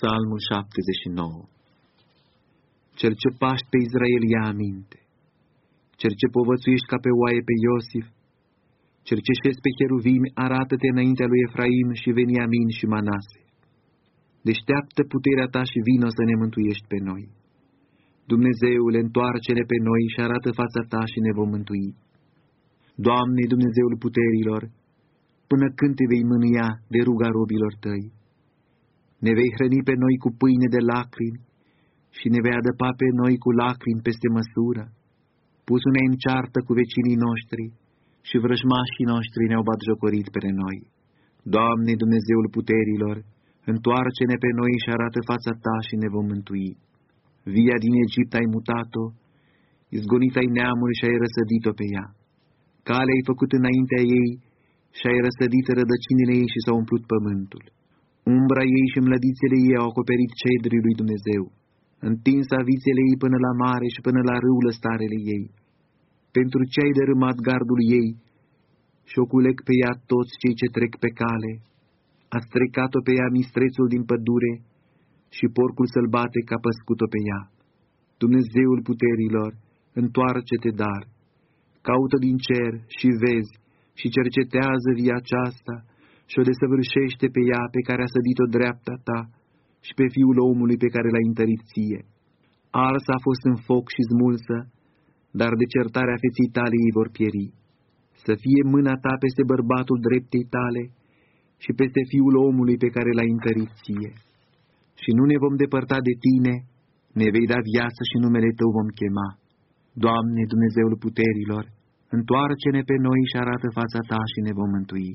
Psalmul 79 Cel ce paști pe Israel ia aminte, cel ce povățuiești ca pe oaie pe Iosif, cel ce șezi pe cheruvimi, arată-te înaintea lui Efraim și Veniamin și Manase. Deșteaptă puterea ta și vină să ne mântuiești pe noi. Dumnezeule, întoarce-ne pe noi și arată fața ta și ne vom mântui. Doamne, Dumnezeul puterilor, până când te vei mânia de ruga robilor tăi? Ne vei hrăni pe noi cu pâine de lacrimi și ne vei adăpa pe noi cu lacrimi peste măsură. Pus-ne în ceartă cu vecinii noștri și vrăjmașii noștri ne-au batjocorit pe noi. Doamne Dumnezeul puterilor, întoarce-ne pe noi și arată fața Ta și ne vom mântui. Via din Egipt ai mutat-o, izgonit ai neamul și ai răsădit-o pe ea. Cale ai făcut înaintea ei și ai răsădit rădăcinile ei și s-a umplut pământul. Umbra ei și mlădițele ei au acoperit cedrii lui Dumnezeu, întins avițele ei până la mare și până la râu lăstarele ei. Pentru ce ai dărâmat gardul ei și o culec pe ea toți cei ce trec pe cale, a strecat-o pe ea mistrețul din pădure și porcul sălbate ca păscut-o pe ea. Dumnezeul puterilor, întoarce-te dar, caută din cer și vezi și cercetează via aceasta și o desăvârșește pe ea pe care a sădit-o dreapta ta și pe fiul omului pe care l-a întărit ție. Arsa a fost în foc și smulsă, dar de certarea feții tale ei vor pieri. Să fie mâna ta peste bărbatul dreptei tale și peste fiul omului pe care l-a întărit ție. Și nu ne vom depărta de tine, ne vei da viață și numele tău vom chema. Doamne, Dumnezeul puterilor, întoarce-ne pe noi și arată fața ta și ne vom mântui.